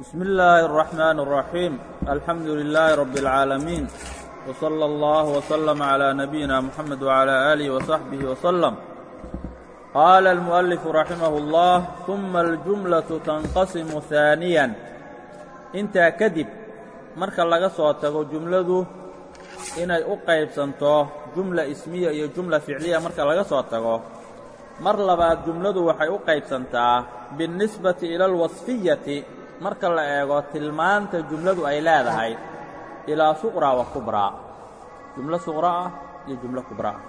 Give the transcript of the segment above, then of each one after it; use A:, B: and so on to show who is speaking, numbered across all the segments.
A: بسم الله الرحمن الرحيم الحمد لله رب العالمين وصلى الله وسلم على نبينا محمد وعلى آله وصحبه وسلم قال المؤلف رحمه الله ثم الجملة تنقسم ثانيا intaa kadib marka laga soo tago jumladu inay u qaybsanto jumla ismiya iyo jumla ficliya marka laga soo tago mar labaad jumladu waxay u qaybsantaa biاnnisbati ila alwasfiyati marka la eego tilmaanta jumladu ay leedahay ilaa suqraa wa kubraa jumlo suqra ah iyo jumlo kubra ah.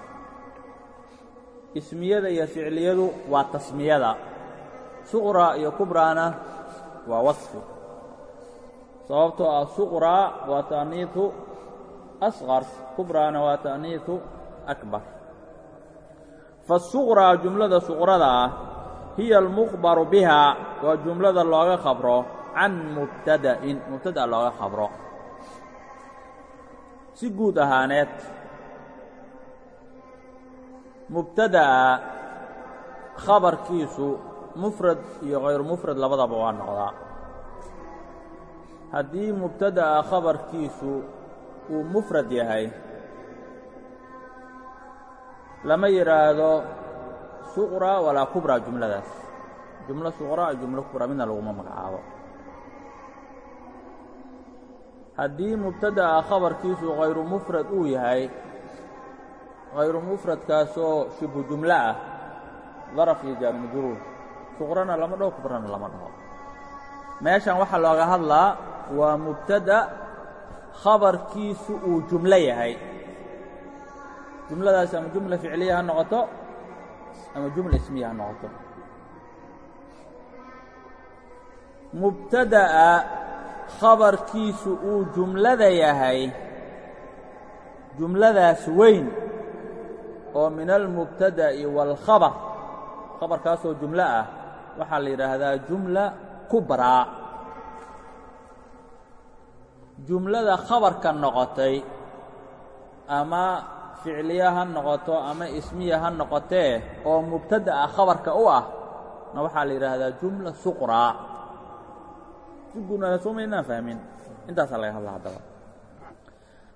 A: Ismiyada iyo ficliyadu waa tasmiyada. Suqraa iyo kubraana waa wasfi sababtoo ah suqraa waa ta'niitu asqar kubraana waa ta'niitu akbar. Faasuqraa jumlada suqrada ah hiya almukhbaru bihaa waa jumlada looga khabro can mubtada'in mubtada' looga khabro. Si guud ahaaneed mubtada'a khabarkiisu mufrad iyo hayru mufrad labadaba waa noqdaa. Haddii mubtada'a khabarkiisu uu mufrad yahay lama yidhaahdo suqra walaa kubra jumladaas. Jumlo suqra iyo jumlo kubra midna laguma magacaabo haddii mubtada'a khabarkiisu hayru mufrad uu yahay hayru mufradkaasoo shibhu jumlo ah daraf iyo jaar majruur suqrana lama dhaho kubrana lama dhaho. Meeshan waxaa looga hadlaa waa mubtada khabarkiisu uu jumlo yahay. Jumladaas ama jumla ficliya ha noqoto ama jumla ismiya ha noqoto. Mubtada'a khabarkiisu uu jumlada yahay jumladaas weyn oo min almubtada'i waalkhabar khabarkaasoo jumlo ah waxaa la yidhaahdaa jumla kubraa jumlada khabarka noqotay ama ficliya ha noqoto ama ismiya ha noqotee oo mubtada'a khabarka u ah na waxaa la yidhaahdaa jumla suqraa si guudna soo maynaan fahmin intaasaa laga hadla haddaba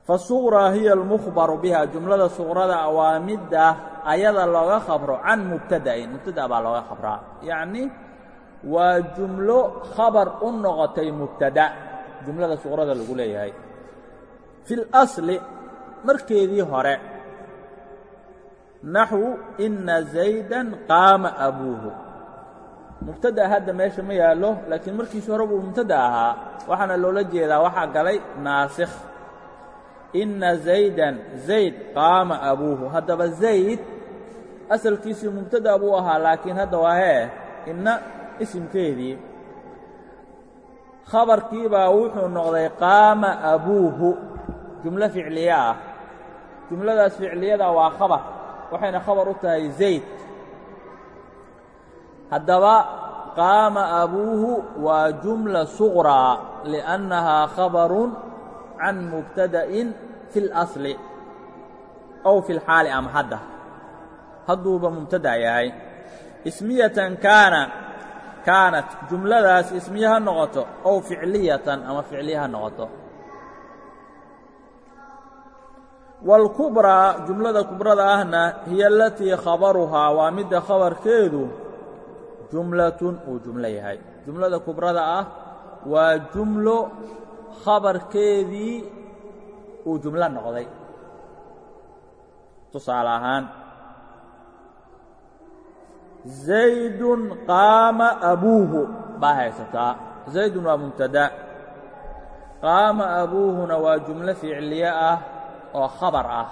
A: fasuqraa hiya almukhbaru biha jumlada suqrada waa midda ayada looga khabro can mubtada'in mubtada'a baa looga khabraa yacni waa jumlo khabar u noqotay mubtada' jumlada suqrada lagu leeyahay fi اlasli markeedii hore naxwu ina zaydan qaama abuuhu mubtada hadda meesha ma yaallo laakiin markiisi hore buu mubtada ahaa. Waxaana loola jeedaa waxaa galay naasikh. Inna zaydan zayd qaama abuuhu. Haddaba zayd asalkiisii mubtada buu ahaa laakiin hadda waa hee inna isimkeedii. Khabarkii baa wuxuu noqday qaama abuuhu. Jumlo ficliye ah. Jumladaas ficliyada waa khabar waxayna khabar u tahay zayd haddaba qaama abuuhu waa jumla suqraa liأnnahaa khabarun can mubtada'in fi اlasli ow fi اlxaali ama hadda hadduuba mubtada yahay ismiyatan kaana kaanat jumladaas ismiye ha noqoto ow ficliyatan ama ficliye ha noqoto wاlkubraa jumlada kubrada ahna hiya alatii khabaruhaa waa midda khabarkeedu jumlatun uu jumlo yahay. Jumlada kubrada ah waa jumlo khabarkeedii uu jumlo noqday. Tusaale ahaan zaydun qaama abuuhu baa haysataa zaydun waa mubtada. Qaama abuuhuna waa jumlo ficliye ah oo khabar ah.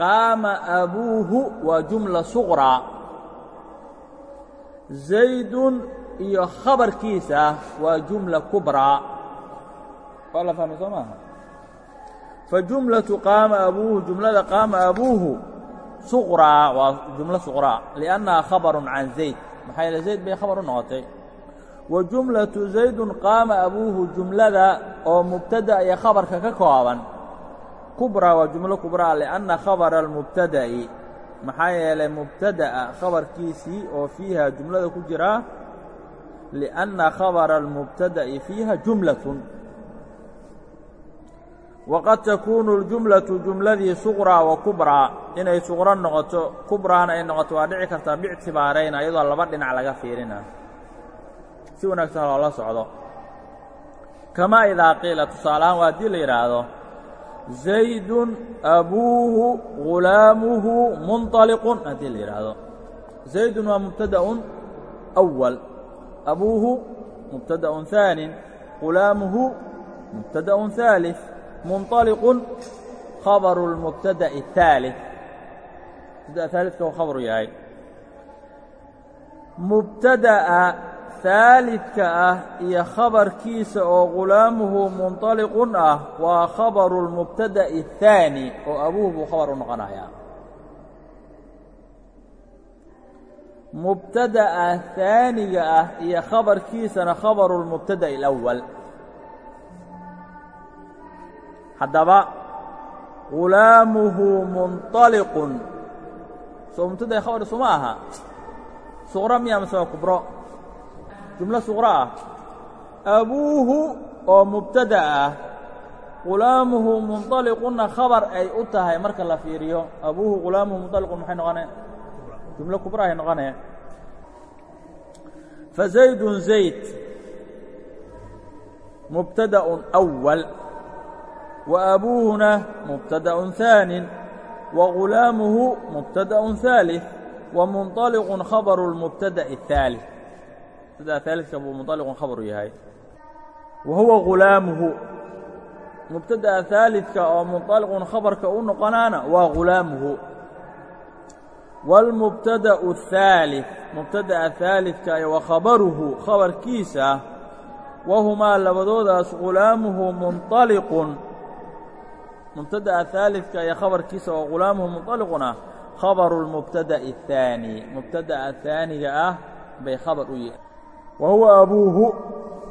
A: Qaama abuuhu waa jumla suqraa zaydun iyo khabarkiisa waa jumla kubraa waa la fahmay soo maaha fajumlatu qaama abuuhu jumlada qaama abuuhu suqraa waa jumlo suqraa liannaha khabarun can zayd. Maxaa zayd bay khabar u noqotay. Wa jumlatu zaydun qaama abuuhu jumlada oo mubtada iyo khabarka ka kooban. Kubraa waa jumlo kubraa lianna khabara almubtada'i maxaa yeelay mubtada'a khabarkiisii oo fiiha jumlada ku jiraa liأnna khabara اlmubtada'i fiiha jumlatun waqad takuunu اljumlaةu jumladii suqraa wa kubraa inay suqro noqoto kubraana ay noqoto waa dhici kartaa bictibaarayn ayadoo laba dhinac laga fiirina si wanaagsan loola socdo kamaa idaa qiila tusaalahaan waa haddii la yidhaahdo zaydun abuuhu gulaamuhu munطaliqun haddii la yidhaahdo zaydun waa mubtada'un أwal abuuhu mubtada'un ثaanin gulaamuhu mubtada'un ثaalث munطaliqun khabaru اlmubtada'i الثaalث mubtada ثaalidka uu khabaru yahay mubtada'a ثaalidka ah iyo khabarkiisa oo gulaamuhu munطaliqun ah waa khabaru اlmubtada'i الثaani oo abuuhu buu khabar u noqonayaa mubtada'a ثaaniga ah iyo khabarkiisana khabaru اlmubtada'i الأwal haddaba gulaamuhu munطaliqun soo mubtada'i khabar isuma aha suqro miya mase waa kubro jumlo suqro ah abuuhu oo mubtada ah gulaamuhu munطaliqunna khabar ay u tahay marka la fiiriyo abuuhu gulaamuhu munطaliqun maxay noqonee jumlo kubra ay noqonee fazaydun zayd mubtadaءun أwal wa abuuhuna mubtadaءun ثaanin wa gulaamuhu mubtadaءun ثaalث wa munطaliqun khabaru اlmubtada'i الثaalث mubtada'a ثaalidka buu munطaliqun khabaru yahay wa huwa gulaamuhu mubtada'a ثaalidka oo munطaliqun khabarka u noqonaana waa gulaamuhu wاlmubtadaءu الثaalث mubtada'a ثaalidka iyo wa khabaruhu khabarkiisa wahumaa labadoodaas gulaamuhu munطaliqun mubtada'a ثaalidka iyo khabarkiisa oo gulaamuhu munطaliquna khabaru اlmubtada'i الثaani mubtada'a ثaaniga ah bay khabar u yihiin wa huwa abuuhu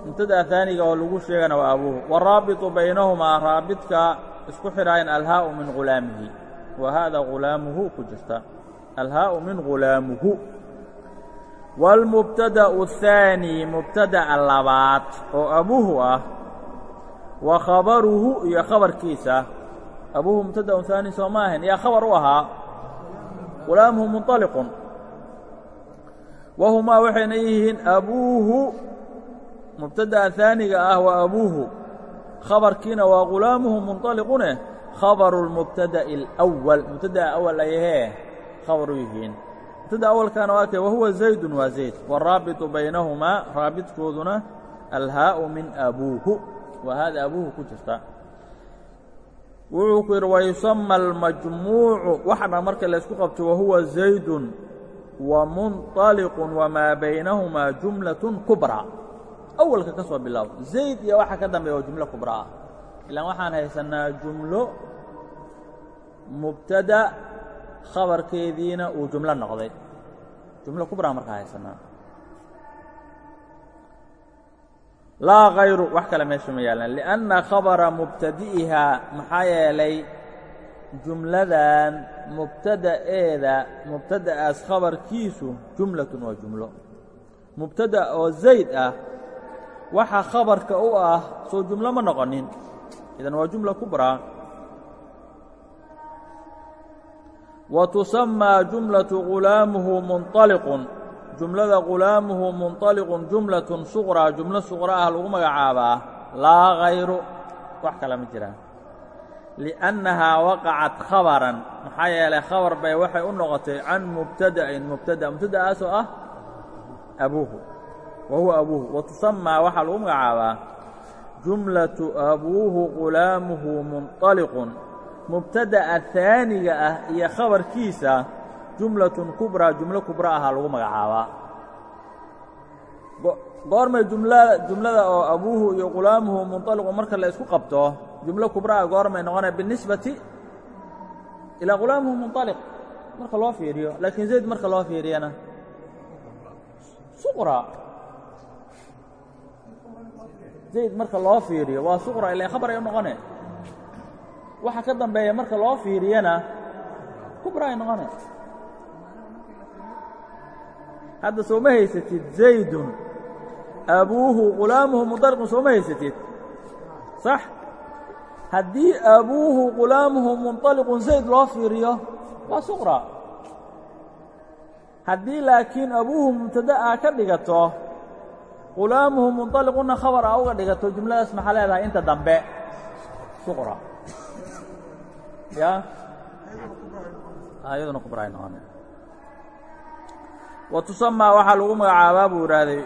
A: mubtada'a ثaaniga oo lagu sheegana waa abuuhu waraabiطu baynahumaa raabidka isku xidhaayan alhaa'u min gulaamihi wa haada gulaamuhu ku jirta alhaa'u min gulaamuhu wاlmubtada'u الثaani mubtada'a labaad oo abuuhu ah wa khabaruhu iyo khabarkiisa abuuhu mubtada'un ثaani soo ma ahayn yaa khabar u ahaa gulaamuhu munطaliqun wahumaa waxayna yihiin abuuhu mubtada'a ثaaniga ah waa abuuhu khabarkiina waa gulaamuhu munطaliqune khabaru اlmubtada'i الأwal mubtada'a awal ayahee khabar u yihiin mubtada awalkaana waa kee wahuwa zaydun waa zayd wاraabiطu baynahumaa raabidkooduna alhaa'u min abuuhu waa haada abuuhu ku jirta wuxuu ku yidhi wayusama almajmuucu waxna marka laysku qabto wahuwa zaydun munطaliqun wamaa baynahumaa jumlatun kubraa awalka ka soo bilow zayd iyo waxa ka dambeeya waa jumlo kubra. Ah ilaan waxaan haysannaa jumlo mubtada khabarkeediina uu jumlo noqday. Jumlo kubraa markaa haysannaa. Laa hayru wax kale meesha ma yaallaan liأnna khabara mubtadi'ihaa maxaa yeelay jumladan mubtada'eeda mubtada'aas khabarkiisu jumlatun waa jumlo. Mubtada oo zayd ah waxa khabarka u ah soo jumlo ma noqonin. Idan waa jumla kubraa wa tusamaa jumlatu gulaamuhu munطaliqun jumlada gulaamuhu munطaliqun jumlatun suqraa jumlo suqra ah lagu magacaabaa laa hayru wax kale ma jiraan liأnnahaa waqacat khabaran maxaa yeelay khabar bay waxay u noqotay can mubtada'in mubtada mubtada'aasoo ah abuuhu wa huwa abuuhu wa tusamaa waxaa lagu magacaabaa jumlatu abuuhu gulaamuhu munطaliqun mubtada'a haaniga ah iyo khabarkiisa jumlatun kubraa jumlo kubra ahaa lagu magacaabaa goormay jumlada jumlada oo abuuhu iyo gulaamuhu munطaliqun marka la isku qabto jumlo kubraa goormay noqonaya binisbati ilaa gulaamuhu munطaliq. Marka loo fiiriyo laakiin zayd marka loo fiiriyana suqra. Zayd marka loo fiiriyo waa suqra ila khabar ay u noqone waxa ka dambeeya marka loo fiiriyana kubra ay noqone hadda soo ma haysatid zaydun. Abuuhu qulaamuhu munطaliqun sooma haysatid. Sax haddii abuuhu qulaamuhu munطaliqun zayd loo fiiriyo waa suqra. Haddii laakiin abuuhu mubtada aa ka dhigato qulaamuhu munطaliquna khabar aa uga dhigato jumladaas maxaa leedahay inta dambe suqra. Ya wa tusamaa waxaa lagu magacaabaa buu ihahday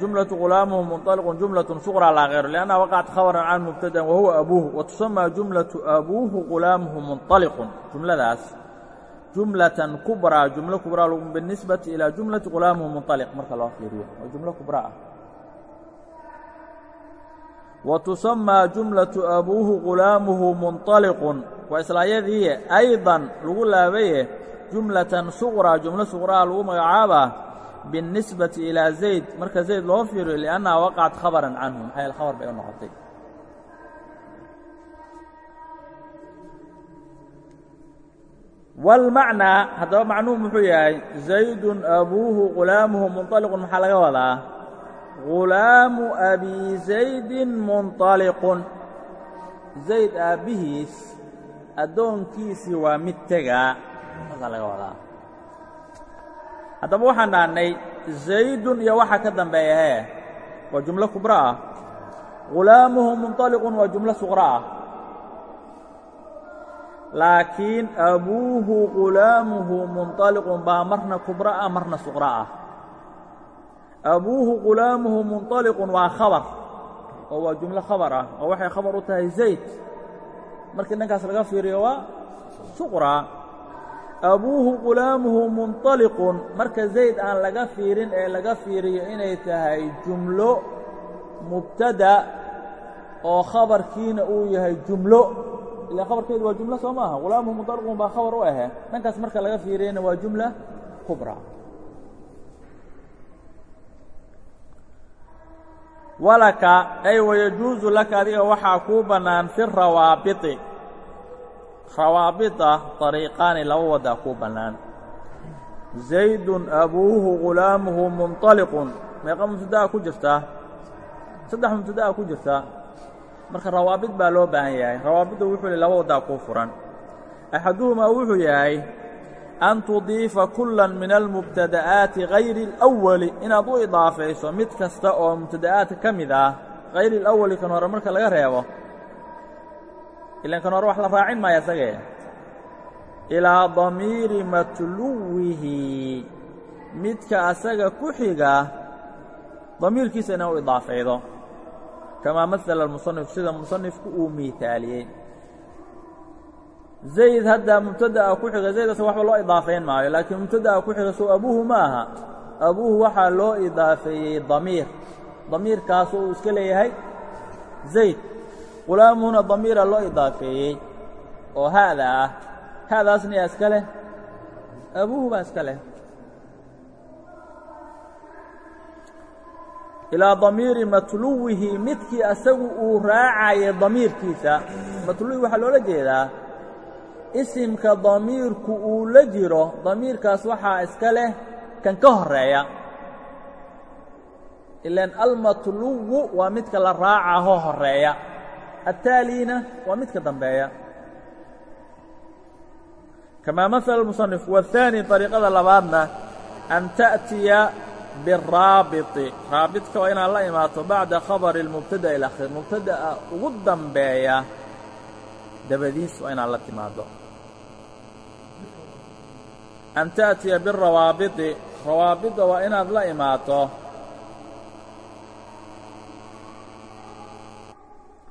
A: jumlaةu qulaamuhu munطaliqun jumlaة suqra laa kayr لأnnaha waqacat khabran can mubtada wahuwa abuuhu wa tusamaa jumlaةu abuuhu qulaamuhu munطaliqun jumladaas jumlatan kubraa jumlo kubraa binisbati ilaa jumlati qulaamuhu munطaliq marka loo fiiriyo waa jumlo kubra ah wa tusamaa jumlaةu abuuhu qulaamuhu munطaliqun waa islaayadii ayضan lagu laabaye jumlatan suqraa jumlo suqraa lagu magacaabaa biاnnisbati ilaa zayd marka zayd loo fiiriyo liannaha waqacat khabaran canhu maxaa yaele khabar bay u noqotay wاlmacnaa haddaba macnuhu muxuu yahay zaydun abuuhu qulaamuhu munطaliqun maxaa laga wadaa gulaamu abi zaydin munطaliqun zayd aabbihiis addoonkiisii waa mid tegaa saasaa laga wadaa haddaba waxaan dhahnay zaydun iyo waxa ka dambeeya hee waa jumlo kubra ah gulaamuhu munطaliqun waa jumlo suqra ah laakiin abuuhu gulaamuhu munطaliqun baa marna kubra ah marna suqra ah abuuhu gulaamuhu munطaliqun waa khabar oo waa jumlo khabar ah oo waxay khabar u tahay zayd markii dhankaas laga fiiriyo waa suqra abuuhu qulaamuhu munطaliqun marka zayd aan laga fiirin ee laga fiiriyo inay tahay jumlo mubtada oo khabarkiina uu yahay jumlo. Ilaa khabarkeedu waa jumlo soo maaha? Qulaamuhu munطaliqun baa khabar u ahe dhankaas marka laga fiiriyana waa jumla kubra. Walaka ay wayajuusu laka adiga waxaa kuu bannaan fi rawaabiti rawaabita طariiqaani laba wadaa kuu bannaan zaydun abuuhu gulaamuhu munطaliqun meeqa mubtada'a ku jirtaa saddex mubtada'a ku jirtaa marka rawaabid baa loo baahan yahay rawaabidda wuxuu hi laba wadaa kuu furan axaduhumaa wuxuu yahay an tudiifa kula min almubtada'aati hayri اlأwali inaad u idaafayso mid kasta oo mubtada'aadka ka mid ah hayri اlأwali kan hore marka laga reebo ilan kan hore wax la raacin maayo asagee. Ilaa damiiri matluwihi. Midka asaga ku xiga damiirkiisa inaa u idaafaydo. Kamaa maala almusanif sida musanifku uu miithaaliyey zayd hadda mubtada'a ku xiga zayd asaga waxba loo idaafayn maayo laakiin mubtada'a ku xiga sow abuuhu ma aha. Abuuhu waxaa loo idaafeeyey damiir. Damiirkaasoo uu iska leeyahay zayd qulaamuhuna damiira loo idaafeeyey oo haada ah. Haadaasna yaa iska leh. Abuuhu baa iska leh. Ilaa damiiri matluwihi midkii asagu uu raacaya damiirkiisa. Matluwi waxaa loola jeedaa isimka damiirku uu la jiro damiirkaas waxaa iska leh kan ka horreeya ilaan almatluwu waa midka la raacahoo horreeya التاaليna waa midka dambeeya كamا مثل المصنف والثاني طريقada labaadna أن تأتiيa بالraabiط raabiطka waa inaad la imaato baعda khaبر المبتدأ الأخير مبتadaأa ugu dambeeya dabadiis waa inaad la timaado أن تأتiيa بالrawaabiطi rawaabiطa waa inaad la imaato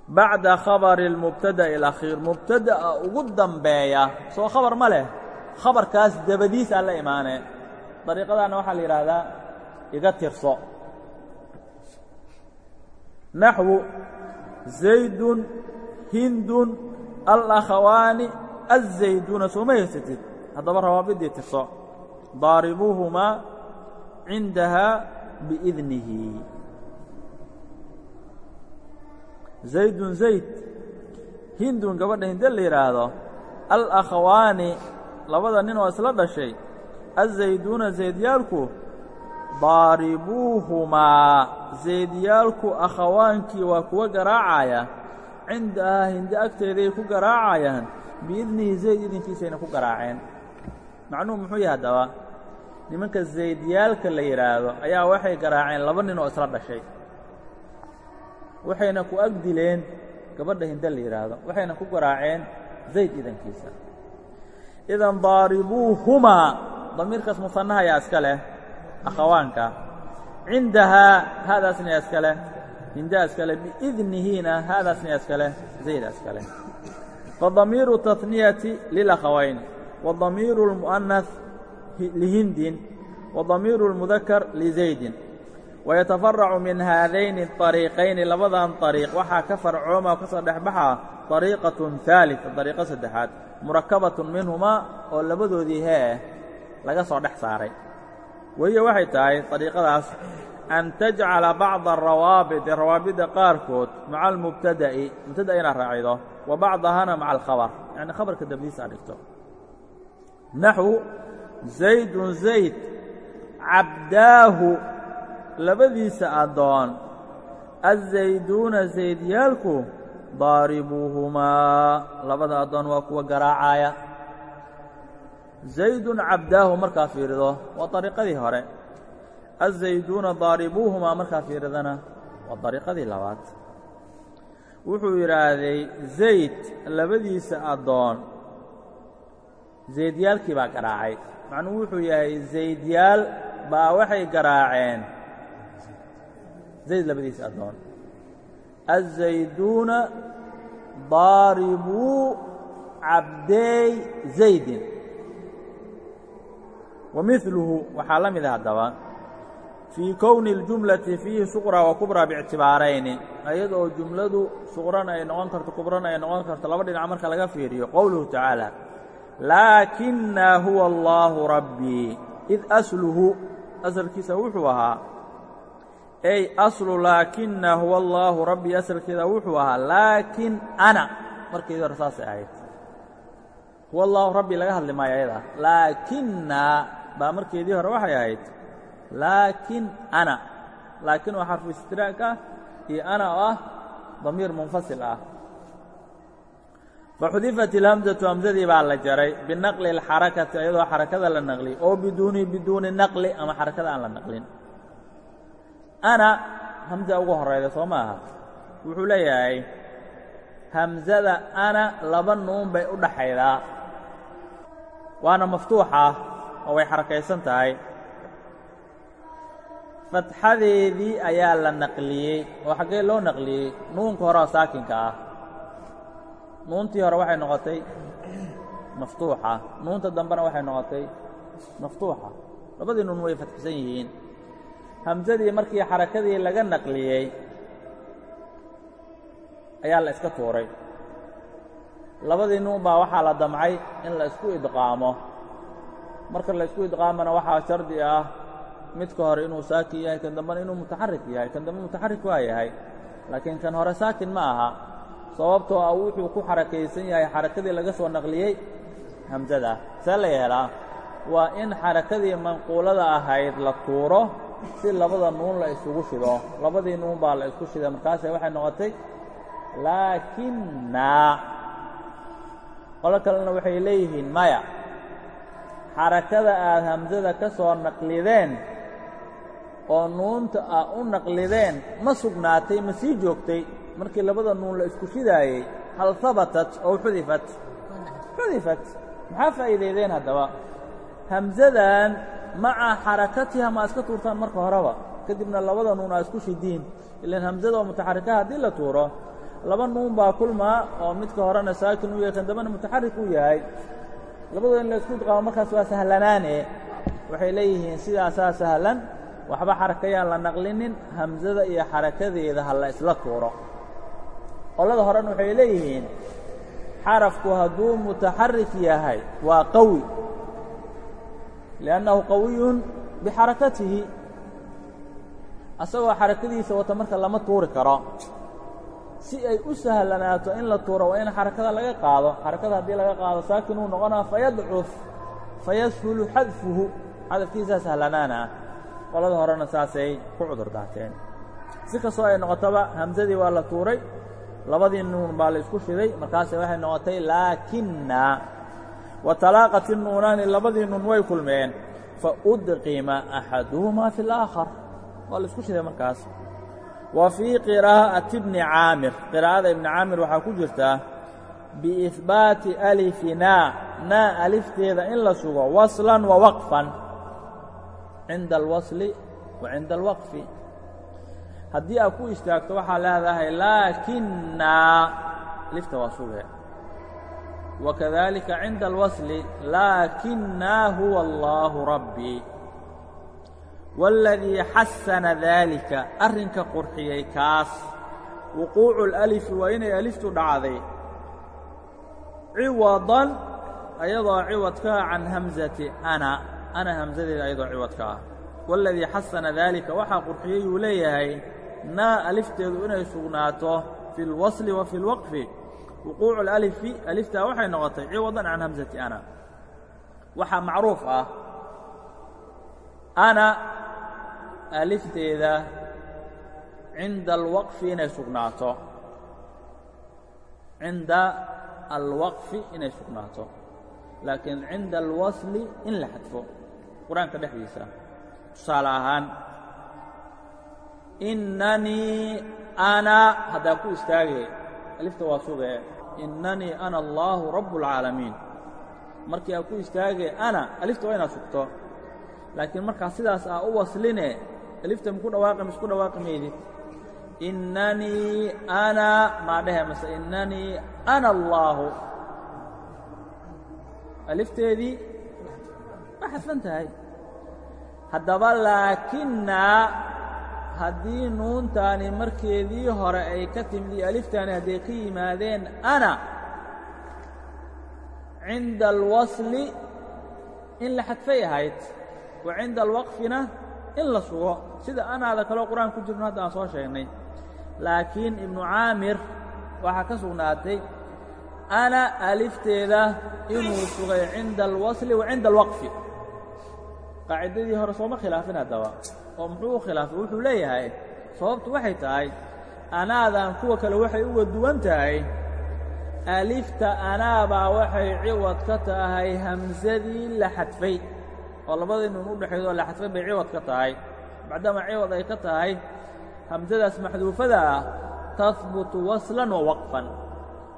A: bacda khabari اlmubtada'i alakhiir mubtada'a ah ugu dambeeya soo khabar ma leh khabarkaas dabadiisa ah la imaanee dariiqadaanna waxaa la yidhaahdaa iga tirso. Naxwu zaydun hindun alakhawaani aلzayduna sooma heysatid haddaba rawaabidii tirso. Daaribuuhumaa cindahaa biidnihi. Zaydun zayd hindun gabadha hinde la yidhaahdo alakhawaani labada nin oo isla dhashay. Azayduuna zaydyaalku daaribuuhumaa zaydyaalku akhawaankii waa kuwa garaacaya. Cindahaa hindi agteeday ku garaacayaan. Biidnihi zayd idinkiisayna ku garaaceen. Macnuhu muxuu yahay haddaba? Nimanka zaydyaalka la yidhaahdo ayaa waxay garaaceen laba nin oo isla dhashay waxayna ku ag dileen gabadha hinde la yidhaahdo waxayna ku garaaceen zayd idankiisa. Idan daaribuuhumaa damiirkaas musannaha ayaa iska leh akhawaanka. Cindahaa haadaasna yaa iska leh hindaa iska leh biidnihiina haadaasna yaa iska leh zayda iska leh. Fadamiiru tahniyati lilakhawayn wadamiiru اlmu'anas lihindin wadamiiru اlmudakar lizaydin wayatafaracu min haadayni ariiqayni labadan ariiq waxaa ka farcooma ka soo dhexbaxa ariiqatun aalita ariiqo saddexaad murakabatun minhumaa oo labadoodii hee laga soo dhex saaray wahiyo waxay tahay ariiqadaas an tajcala bacda arawaabid ee rawaabidda qaarkood maca almubtada'i mubtada'a inaad raacido wa bacdahana maca alkhabar yacni khabarka dabdiisa aad dhigto naxwu zaydun zayd cabdaahu labadiisa addoon. Azayduuna zaydyaalku daaribuuhumaa. Labada addoon waa kuwa garaacaya. Zaydun cabdaahu markaa fiirido waa dariiqadii hore. Azayduuna daaribuuhumaa markaa fiiridana waa dariiqadii labaad. Wuxuu yidhaahday zayd labadiisa addoon. Zaydyaalkii baa garaacay. Macnuhu wuxuu yahay zaydyaal baa waxay garaaceen zayd labadiisa addoon. Azayduuna daaribuu cabdeey zaydin. Wa miluhu waxaa la mid a haddaba fii kowni اljumlati fiihi suqra wa kubra biictibaarayni. Iyadoo jumladu suqrana ay noqon karto kubrana ay noqon karto laba dhinac marka laga fiiriyo qowluhu tacaala laakina huwa allaahu rabbii id asluhu asalkiisa wuxuu ahaa ey aslu laakina huwa allaahu rabbii asalkeeda wuxuu ahaa laakin ana. Markeedii hore saasay ahayd. Huwa allaahu rabbii laga hadli maayo ayada. Laakina baa markeedii hore waxay ahayd laakin ana. Laakin waa xarfu istiraag ah iyo ana oo ah damiir munfasil ah. Faxudifat ilhamsatu hamsadii baa la jaray binaqli اlxarakati iyadoo xarakada la naqliyey oo biduuni biduuni naqli ama xarakada aan la naqlin ana hamza ugu horayda soo ma aha wuxuu leeyahay hamsada ana laba nuun bay u dhaxaydaa waana maftuuxa oo way xarakaysan tahay. Fatxadeedii ayaa la naqliyey oo xaggee loo naqliyey nuunka hore saakinka ah. Nuuntii hore waxay noqotay maftuuxa. Nuunta dambena waxay noqotay maftuuxa. Labadii nuun way fatxisan yihiin hamsadii markii xarakadii laga naqliyey ayaa la iska tuuray. Labadii nuun baa waxaa la damcay in la isku idqaamo. Marka la isku idqaamana waxaa shardi ah midka hore inuu saakin yahay kan dambena inuu mutaxarik yahay kan dambe mutaxarik waa yahay. Laakiin kan hore saakin ma aha sababtoo ah wuxuu ku xarakaysan yahay xarakadii laga soo naqliyey hamsada see la yeelaa waa in xarakadii manquulada ahayd la tuuro si labada nuun la isugu shido. Labadii nuun baa la isku shiday markaase waxay noqotay laakinnaa qolo kalena waxay leeyihiin maya xarakada aad hamsada ka soo naqlideen oo nuunta aa u naqlideen ma sugnaatay ma sii joogtay. Markii labada nuun la isku shidaayey hal habatat ow xudifat. Xudifat. Maxaa faa'iidaydeen haddaba? Hamsadan maca xarakatiha ma iska tuurtaan marka horeba. Kadibna labada nuun aa isku shidiin. Ilaan hamsada oo mutaxarikaha haddii la tuuro laba nuun baa kulmaa oo midka horena saakin u yahay kan dambena mutaxarik u yahay. Labadooda in la isku idqaamo markaas waa sahlanaane. Waxay leeyihiin sidaasaa sahlan waxba xarakayaan la naqlinin hamsada iyo xarakadeeda ha la isla tuuro. Qolada horena waxay leeyihiin xarafku hadduu mutaxarik yahay waa qawi liannahu qawiyun bixarakatihi asagoo xarakadiisa wata marka lama tuuri karo si ay u sahlanaato in la tuuro waa in xarakada laga qaado xarakada haddii laga qaado saakin uu noqonaa fayadcuf fayashulu xadfuhu xadafkiisaa sahlanaana ah qolada horena saasay ku cudur daateen si kastoo ay noqotaba hamsadii waa la tuuray labadii nuun baa la isku shiday markaase waxay noqotay laakina wa talaaqat innuunaani labadii nuun way kulmeen. Fa udqima axaduhumaa fi اlaakhar waa la isku shiday markaas. Wa fii qiraa'ati bni caamir. Qiraa'ada ibni caamir waxaa ku jirta biihbaati alifi naa. Naa alifteeda in la sugo waslan wa waqfan. Cinda alwasli wa cinda alwaqfi. Haddii aad ku istaagto waxaa leedahay laakinaa alifta waa suge wakadalika cinda alwasli laakinaa huwa allaahu rabbii waaladii xasana daalika arrinka qurxiyey kaas wuquucu اlalifi waa inay aliftu dhacday ciwadan ayadoo ciwadka ah can hamzati ana ana hamsadeeda ayadoo ciwadka ah waaladii xasana daalika waxaa qurxiyey uu leeyahay naa alifteedu inay sugnaato fi اlwasli wa fi اlwaqfi wuquucu اlalifi aliftaa waxay noqotay ciwadan can hamzati ana. Waxaa macruuf ah. Ana alifteeda cinda alwaqfi inay sugnaato. Cinda alwaqfi inay sugnaato. Laakiin cinda alwasli in la xadfo. Qur'aanka dhexdiisa. Tusaale ahaan innanii ana haddaa ku istaagee alifta waa sugee innanii ana allaahu rabu اlcaalamiin markii aad ku istaagee ana alifta waa inaad sugto. Laakiin markaa sidaas aa u wasline alifta maku dhawaaqi misku dhawaaqi maydid innanii ana maa dhehe mase innanii ana allaahu alifteedii waa xadfan tahay. Haddaba laakinnaa haddii nuuntaani markeedii hore ay ka timid iyo aliftaani hadday ka yimaadeen ana cinda alwasli in la xadfay ahayd wa cinda alwaqfina in la sugo. Sida anaada kaloo qur'aan ku jirno hadda aan soo sheegnay. Laakiin ibnu caamir waxaa ka sugnaatay ana alifteeda inuu sugay cinda alwasli wa cinda alwaqfi. Qaacidadii hore sooma khilaafin haddaba oo muxuu u khilaafay wuxuu leeyahay sababtu waxay tahay anaadan kuwa kale waxay uga duwan tahay alifta anaabaa waxay ciwad ka tahay hamsadii la xadfay oo labadii nuun u dhexaydo oo la xadfay bay ciwad ka tahay. Maadaama ciwad ay ka tahay hamsadaas maxduufada ah tahbutu waslan wa waqfan.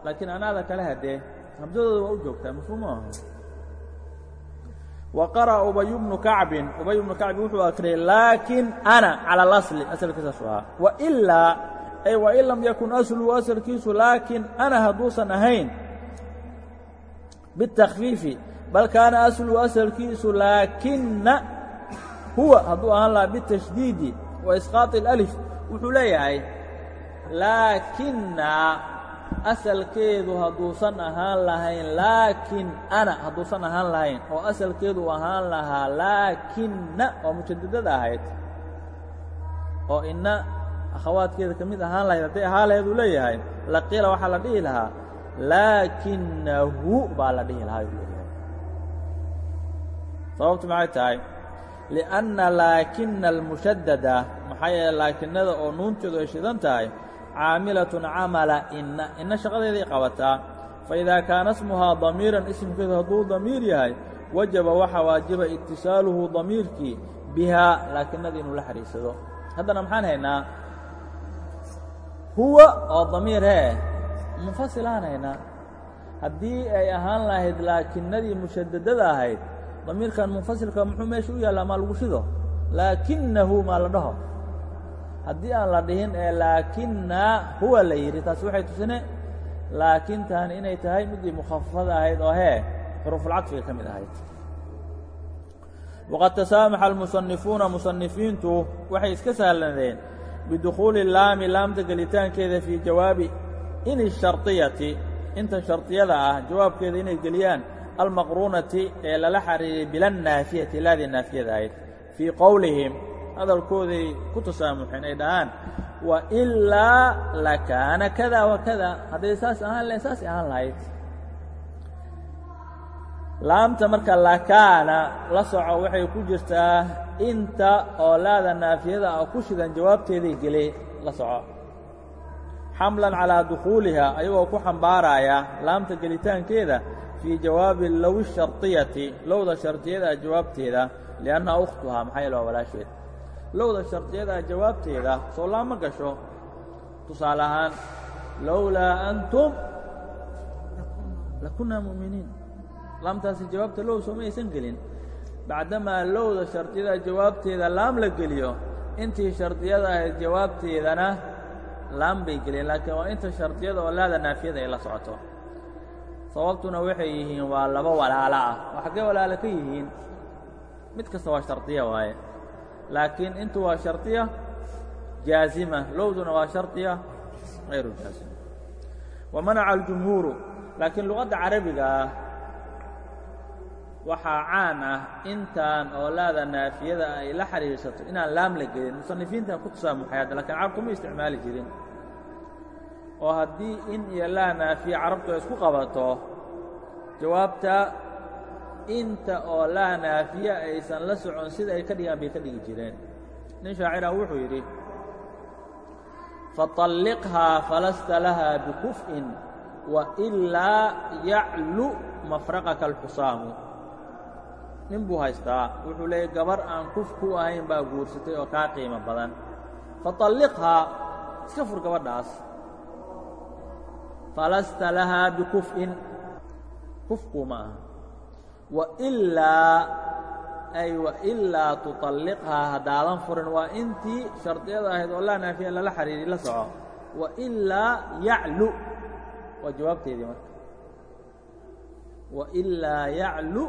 A: Laakiin anaada kale haddee hamsadooda waa u joogtaa mafhuumo aha wa qara'a ubay bnu kacbin ubay bnu kacbin wuxuu akriyay laakin ana cala alasli asalkiisaasu ahaa wailaa ay wain lam yakun asluhu asalkiisu laakin ana hadduusan ahayn bitakfiifi bal kaana asluhu asalkiisu laakina huwa hadduu ahaan lahaa bitashdiidi wa isqaaطi اlalif wuxuu leeyahay asalkeedu hadduusan ahaan lahayn laakin ana hadduusan ahaan lahayn oo asalkeedu ahaan lahaa laakinna oo mujadadada ahayd oo inna akhawaadkeeda ka mid ahaan lahayd hadday ahaan lahayd uu leeyahay laqiila waxaa la dhihi lahaa laakinahu baa la dhihi lahaa uu leeyahay. Sababtu maxay tahay? Liأnna laakina almushadada maxaa yeele laakinada oo nuunteedu ay shidan tahay caamilatun camala inna inna shaqadeeday qabataa. Faidaa kaana smuhaa damiiran isimkeedu hadduu damiir yahay wajaba waxaa waajiba itisaaluhu damiirkii bihaa laakinada inuu la xidhiidsado haddana maxaan haynaa huwa oo damiir hee munfasilaan haynaa. Haddii ay ahaan lahayd laakinadii mushadadada ahayd damiirkan munfasilka muxuu meesha u yaallaa maa lagu shido? Laakinahu maa la dhaho haddii aan la dhihin ee laakina huwa la yidhi taasi waxay tusine laakintan inay tahay middii mukhafafada ahayd oo hee xuruufulcadfiga ka mid ahayd. Waqad tasaamaxa almusanifuuna musanifiintu waxay iska sahlanadeen bidukhuuli laami laamta gelitaankeeda fii jawaabi in isharطiyati inta sharطiyada ah jawaabkeeda inay geliyaan almaqruunati ee lala xariiriyey bilannaafiyati laadii naafiyada ahayd fii qowlihim hadalkooday ku tasaamuxeen ay dhahaan wailaa lakaana kada wa kada hadday saas ahaan lahayn saasay ahaan lahayd. Laamta marka lakaana la soco waxay ku jirtaa inta oo laada naafiyada ah ku shidan jawaabteeday gele la soco. Xamlan calaa dukhuuliha ayagoo ku xambaaraya laamta gelitaankeeda fii jawaabi lowi sharطiyati lowda shardiyada jawaabteeda liannaha ukhtuhaa maxaa yeele waa walaasheed lowda shardiyada jawaabteeda soo laama gasho. Tusaale ahaan lowlaa antum lakunaa mu'miniin. Laamtaasi jawaabta low sooma aysan gelin. Bacdamaa lowda shardiyada jawaabteeda laam la geliyo intii shardiyada ahayd jawaabteedana laam bay geliyeen laakiin waa inta shardiyada oo laada naafiyada ay la socoto. Sababtuna waxay yihiin waa laba walaalo ah. Oo xaggee walaalo ka yihiin mid kasta waa shardiya waaye laakiin intu waa shardiya jaazima lowduna waa shardiya hayru jaazima wa manaca aljumhuuru laakiin luqadda carabiga ah waxaa caan ah intaan oo laada naafiyada ay la xidhiirsato inaan laam la gelin musanifiinta ku tusaamuxayaad lakiin carabku ma isticmaali jirin. Oo haddii in iyo laa naafiya carabtu ay isku qabato jawaabta inta oo laa naafiya aysan la socon sida ay ka dhigaan bay ka dhigi jireen. Nin shaacira wuxuu yidhi faطalliqhaa falasta laha bikuf'in wailaa yaclu mafraqaka alxusaamu nin buu haystaa wuxuu leeyay gabar aan kuf ku ahayn baa guursatay oo kaa qiimo badan. Faطalliqhaa iska fur gabadhaas. Falasta lahaa bikuf'in. Kufkuuma aha wailaa ay wailaa tuطalliqhaa haddaadan furin waa intii shardiyada ahayd oo laa naafiya lala xariiriy la soco. Wailaa yaclu waa jawaabteedii marka. Wailaa yaclu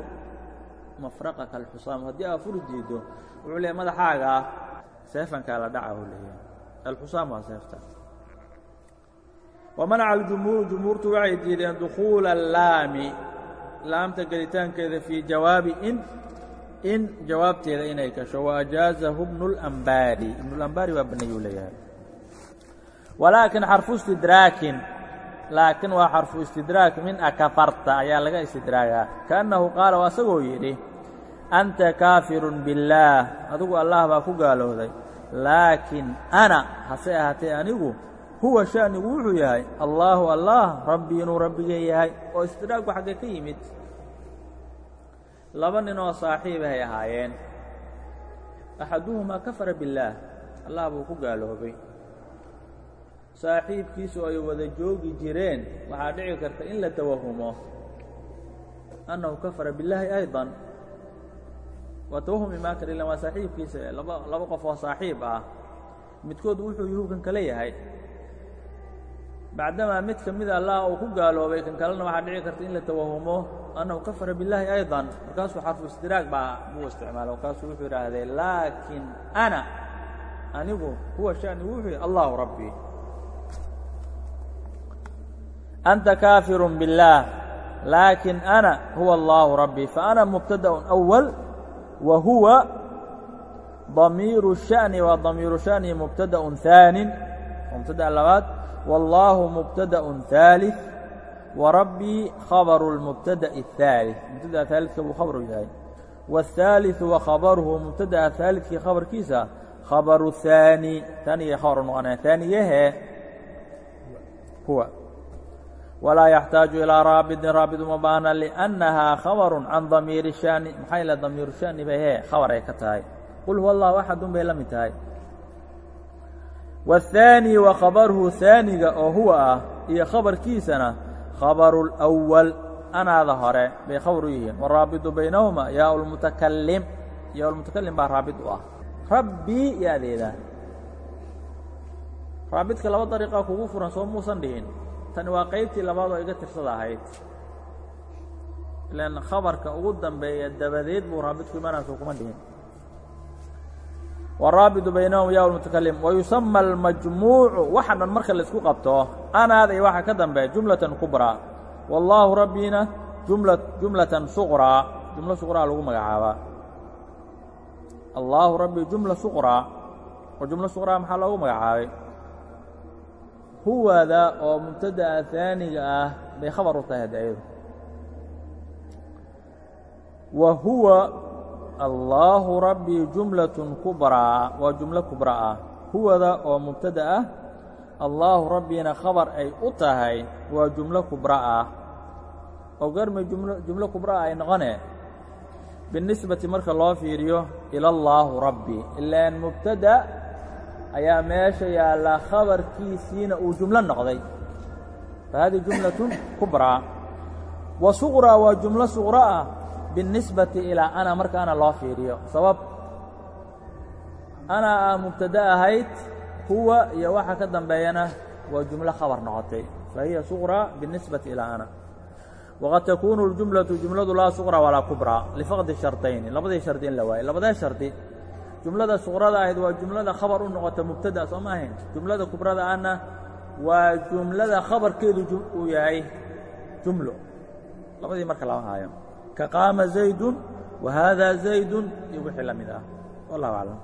A: mafraqaka alxusaam haddii aa furi diido wuxuu leeyay madaxaagaa seefankaa la dhaca uu leeyahay. Alxusaam waa seefta. Wamanaca aljumhuuru jumhuurtu waxay diideen dukhuula allaami laamta gelitaankeeda fii jawaabi in in jawaabteeda inay gasho waajaazahu bnulmbaari ibnulmbaari baa baneeyuu leeyahay. Walaakin xarfu istidraakin laakiin waa xarfu istidraak min akafarta ayaa laga istidraagaa kaannahu qaala waa asagoo yidhi anta kaafirun biاllaah adigu allah baa ku gaalooday. Laakiin ana hase ahaatee anigu huwa shaanigu wuxuu yahay allaahu allah rabbi inuu rabbiga yahay oo istidraagu xaggee ka yimid laba nin oo saaxiibahay ahaayeen. Axaduhumaa kafara biاllaah allah buu ku gaaloobay. Saaxiibkiisu ay wada joogi jireen waxaa dhici karta in la tawahumo annahu kafara billaahi ayضan waa tawahum imaan kara ilan waa saaxiibkiisa laba qof oo saaxiib ah. Midkood wuxuu yuhu kan kale yahay bacdamaa mid ka mid ah allah uu ku gaaloobay kan kalena waxaa dhici karta in la tawahumo annahu kafara billaahi aydan. Markaasuu xarfu istiraag baa buu isticmaala markaasuu wuxuu idhaahdee laakiin ana anigu huwa shanigu wuxuu yidhi allahu rabbii anta kaafirun biاllaah laakiin ana huwa allaahu rabbii faana mubtada'un awal wa huwa damiiru shani wa damiiru shani mubtada'un ثaanin mubtada'a labaad ثالث وربي خبر المبتدأ الثالث مبتدأ ثالث كبو خبر جاي والثالث وخبره مبتدأ ثالث كي خبر كيسا خبر الثاني ثاني خبر معنى ثانية هو ولا يحتاaج إلىa rاaبط rاaبط uma baahna لأنها خبر عن ضميiر الشhأن maxaa yl ضميiر الشhأن bay he khaبر ay ka tahay قل هو الله أحad un bay la mid tahay والثاني وkhaبرهu ثاaنiga oo huwa ah iyo khabarkiisana khaبر الأول أnaada hore bay khaبر u yihiin والrاaبط baynahuma yاء المتكلم yاء المتكلم baa raaبط u ah rabbii yadeeda raaبطka laba daريقa kugu furan soo muusan dhihin tani waa qaybtii labaad oo iga tirsada ahayd ilan khabarka ugu dambeeya dabadeed buu raabidku imaanayso kuma dhihin waraabidu baynahum ya lmutakalim wayusama almajmuucu waxa dhan marka la isku qabto anaada iyo ka dambeeya jumlatan kubraa wallaahu rabbiina jumla jumlatan suqraa jumlo suqraa lagu magacaabaa allaahu rabbi jumla suqraa oo jumlo suqraa maxaa loogu magacaabay huwada oo mubtada'a haaniga ah bay khabar u tahay hadda ayadu wa huwa allaahu rabbii jumlatun kubraa waa jumlo kubra ah huwada oo mubtada ah. Allaahu rabbiina khabar ay u tahay waa jumlo kubra ah. Oo garmay jumlo kubra ah ay noqone? Binisbati marka loo fiiriyo ila allaahu rabbi ilaan mubtada ayaa meesha yaallaa khabarkiisiina uu jumlo noqday. Fa jumlatun kubraa wa suqraa waa jumlo suqro ah binisbati ilaa ana marka ana loo fiiriyo sabab ana aa mubtada ahayd huwa iyo waxa ka dambeeyana waa jumlo khabar noqotay fa hiya suqraa binisbati ilaa ana waqad takuunu اljumlaةu jumladu laa suqra walaa kubraa lifaqdi shardayni labadii shardi in la waayo labadee shardi jumlada suqrada ahayd waa jumlada khabar u noqota mubtada soo ma ahayn jumlada kubrada ahna waa jumlada khabarkeedu uu yahay jumlo labadii marka lama haayo ka qaama zaydun wa haada zaydun iyo wixii la mid ah. Wallahu aclam